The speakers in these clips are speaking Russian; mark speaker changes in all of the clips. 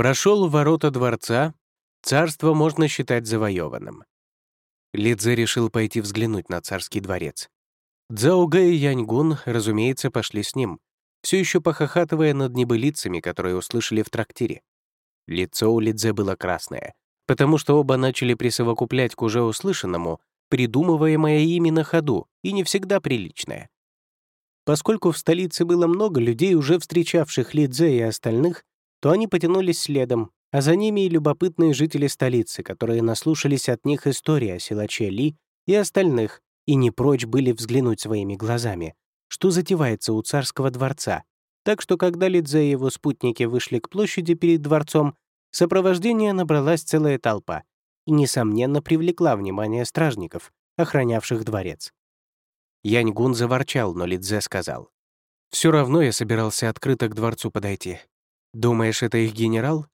Speaker 1: Прошел ворота дворца, царство можно считать завоеванным. Лидзе решил пойти взглянуть на царский дворец. Цзаога и Яньгун, разумеется, пошли с ним, все еще похохатывая над небылицами, которые услышали в трактире. Лицо у Лидзе было красное, потому что оба начали присовокуплять к уже услышанному, придумываемое ими на ходу и не всегда приличное. Поскольку в столице было много людей, уже встречавших Лидзе и остальных, то они потянулись следом, а за ними и любопытные жители столицы, которые наслушались от них истории о силаче Ли и остальных, и не прочь были взглянуть своими глазами, что затевается у царского дворца. Так что, когда Лидзе и его спутники вышли к площади перед дворцом, сопровождение набралась целая толпа и, несомненно, привлекла внимание стражников, охранявших дворец. Яньгун заворчал, но Лидзе сказал. «Все равно я собирался открыто к дворцу подойти. Думаешь, это их генерал?»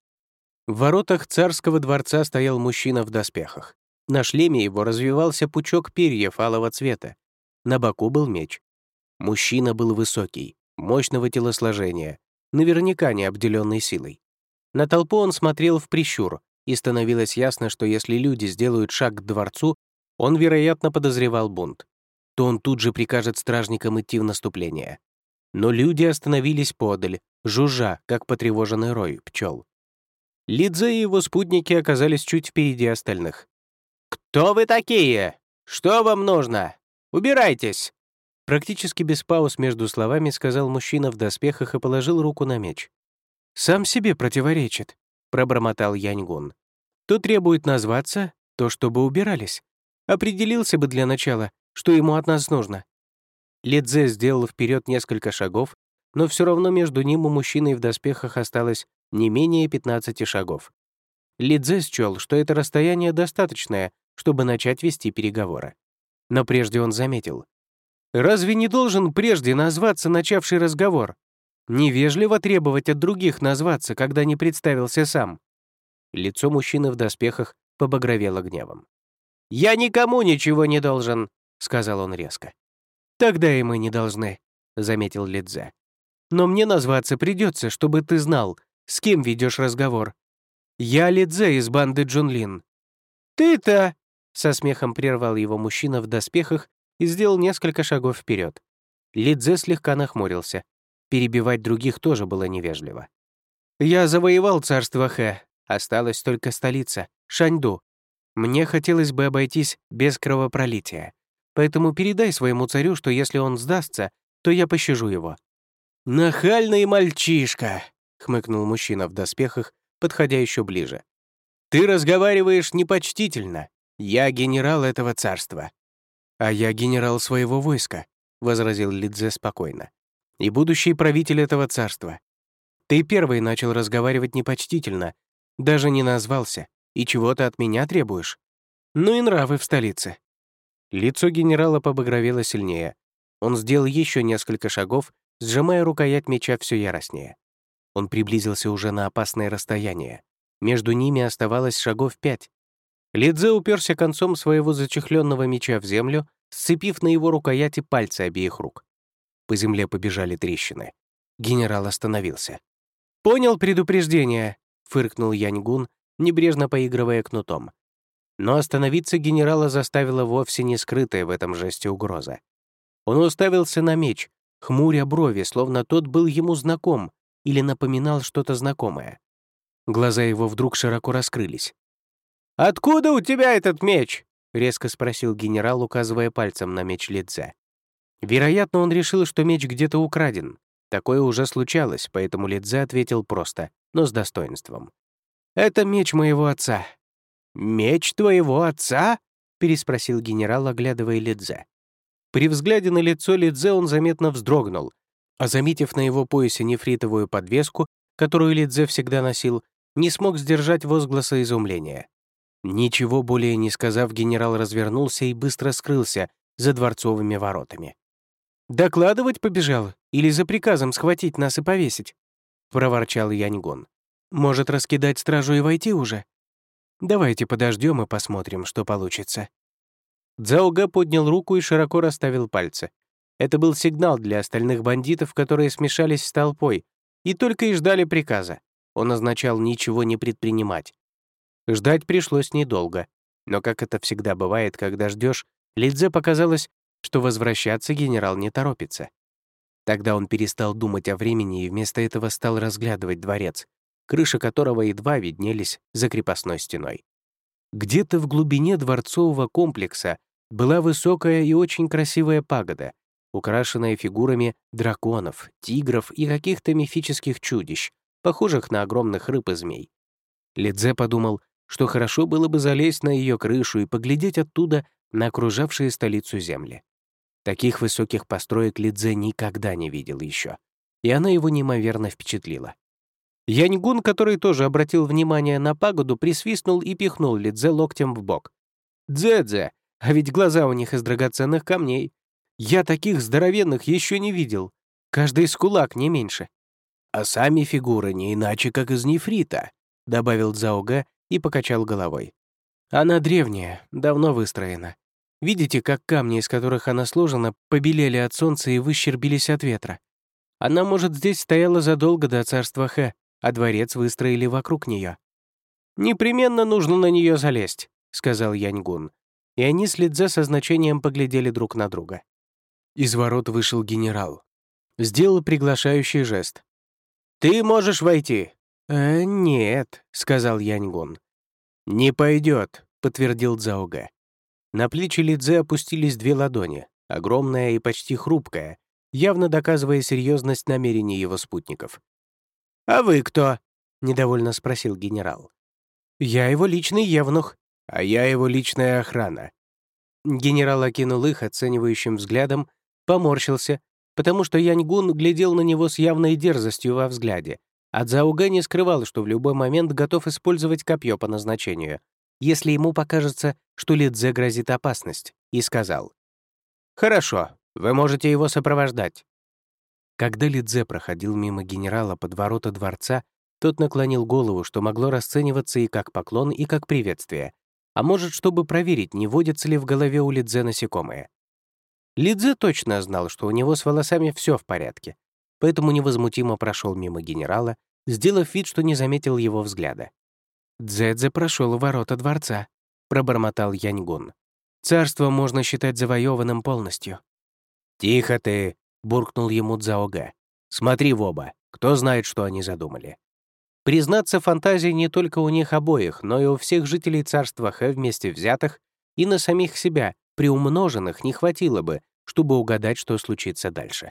Speaker 1: В воротах царского дворца стоял мужчина в доспехах. На шлеме его развивался пучок перьев алого цвета. На боку был меч. Мужчина был высокий, мощного телосложения, наверняка не обделенный силой. На толпу он смотрел в прищур, и становилось ясно, что если люди сделают шаг к дворцу, он, вероятно, подозревал бунт, то он тут же прикажет стражникам идти в наступление. Но люди остановились подаль, жужжа, как потревоженный рой пчел. Лидзе и его спутники оказались чуть впереди остальных. «Кто вы такие? Что вам нужно? Убирайтесь!» Практически без пауз между словами сказал мужчина в доспехах и положил руку на меч. «Сам себе противоречит», — пробормотал Яньгун. «То требует назваться, то чтобы убирались. Определился бы для начала, что ему от нас нужно». Лидзе сделал вперед несколько шагов, но все равно между ним и мужчиной в доспехах осталось не менее 15 шагов. Лидзе счел, что это расстояние достаточное, чтобы начать вести переговоры. Но прежде он заметил. «Разве не должен прежде назваться начавший разговор? Невежливо требовать от других назваться, когда не представился сам». Лицо мужчины в доспехах побагровело гневом. «Я никому ничего не должен», — сказал он резко. «Тогда и мы не должны», — заметил Лидзе. «Но мне назваться придется, чтобы ты знал, с кем ведешь разговор? Я Лидзе из банды Джунлин. Ты-то! Со смехом прервал его мужчина в доспехах и сделал несколько шагов вперед. Лидзе слегка нахмурился. Перебивать других тоже было невежливо. «Я завоевал царство Хэ. Осталась только столица, Шаньду. Мне хотелось бы обойтись без кровопролития. Поэтому передай своему царю, что если он сдастся, то я пощажу его». «Нахальный мальчишка!» — хмыкнул мужчина в доспехах, подходя еще ближе. «Ты разговариваешь непочтительно. Я генерал этого царства». «А я генерал своего войска», — возразил Лидзе спокойно. «И будущий правитель этого царства. Ты первый начал разговаривать непочтительно, даже не назвался, и чего ты от меня требуешь? Ну и нравы в столице». Лицо генерала побагровело сильнее. Он сделал еще несколько шагов, сжимая рукоять меча все яростнее. Он приблизился уже на опасное расстояние. Между ними оставалось шагов пять. Лидзе уперся концом своего зачехленного меча в землю, сцепив на его рукояти пальцы обеих рук. По земле побежали трещины. Генерал остановился. «Понял предупреждение», — фыркнул Яньгун, небрежно поигрывая кнутом. Но остановиться генерала заставила вовсе не скрытая в этом жесте угроза. Он уставился на меч, хмуря брови, словно тот был ему знаком, или напоминал что-то знакомое. Глаза его вдруг широко раскрылись. «Откуда у тебя этот меч?» — резко спросил генерал, указывая пальцем на меч Лидзе. Вероятно, он решил, что меч где-то украден. Такое уже случалось, поэтому Лидзе ответил просто, но с достоинством. «Это меч моего отца». «Меч твоего отца?» — переспросил генерал, оглядывая Лидзе. При взгляде на лицо Лидзе он заметно вздрогнул, а заметив на его поясе нефритовую подвеску, которую Лидзе всегда носил, не смог сдержать возгласа изумления. Ничего более не сказав, генерал развернулся и быстро скрылся за дворцовыми воротами. «Докладывать побежал? Или за приказом схватить нас и повесить?» — проворчал Яньгон. «Может, раскидать стражу и войти уже? Давайте подождем и посмотрим, что получится». Дзауга поднял руку и широко расставил пальцы. Это был сигнал для остальных бандитов, которые смешались с толпой и только и ждали приказа. он означал ничего не предпринимать. Ждать пришлось недолго, но, как это всегда бывает, когда ждешь, Лидзе показалось, что возвращаться генерал не торопится. Тогда он перестал думать о времени и вместо этого стал разглядывать дворец, крыши которого едва виднелись за крепостной стеной. Где-то в глубине дворцового комплекса была высокая и очень красивая пагода, украшенная фигурами драконов, тигров и каких-то мифических чудищ, похожих на огромных рыб и змей. Лидзе подумал, что хорошо было бы залезть на ее крышу и поглядеть оттуда на окружавшие столицу земли. Таких высоких построек Лидзе никогда не видел еще, и она его неимоверно впечатлила. Яньгун, который тоже обратил внимание на пагоду, присвистнул и пихнул Лидзе локтем в бок. «Дзе-дзе, а ведь глаза у них из драгоценных камней. Я таких здоровенных еще не видел. Каждый из кулак не меньше». «А сами фигуры не иначе, как из нефрита», — добавил Цзаога и покачал головой. «Она древняя, давно выстроена. Видите, как камни, из которых она сложена, побелели от солнца и выщербились от ветра? Она, может, здесь стояла задолго до царства Хэ, а дворец выстроили вокруг нее. «Непременно нужно на нее залезть», — сказал Яньгун. И они с Лидзе со значением поглядели друг на друга. Из ворот вышел генерал. Сделал приглашающий жест. «Ты можешь войти». «Э, нет», — сказал Яньгун. «Не пойдет», — подтвердил Цзаога. На плечи Лидзе опустились две ладони, огромная и почти хрупкая, явно доказывая серьезность намерений его спутников. «А вы кто?» — недовольно спросил генерал. «Я его личный евнух, а я его личная охрана». Генерал окинул их оценивающим взглядом, поморщился, потому что Яньгун глядел на него с явной дерзостью во взгляде, а Цзаугэ не скрывал, что в любой момент готов использовать копье по назначению, если ему покажется, что Лидзе грозит опасность, и сказал, «Хорошо, вы можете его сопровождать. Когда Лидзе проходил мимо генерала под ворота дворца, тот наклонил голову, что могло расцениваться и как поклон, и как приветствие, а может, чтобы проверить, не водятся ли в голове у Лидзе насекомые. Лидзе точно знал, что у него с волосами все в порядке, поэтому невозмутимо прошел мимо генерала, сделав вид, что не заметил его взгляда. «Дзэдзе прошел у ворота дворца», — пробормотал Яньгун. «Царство можно считать завоеванным полностью». «Тихо ты!» буркнул ему Цзаога. «Смотри в оба. Кто знает, что они задумали». Признаться, фантазии не только у них обоих, но и у всех жителей царства Хэ вместе взятых и на самих себя, приумноженных, не хватило бы, чтобы угадать, что случится дальше.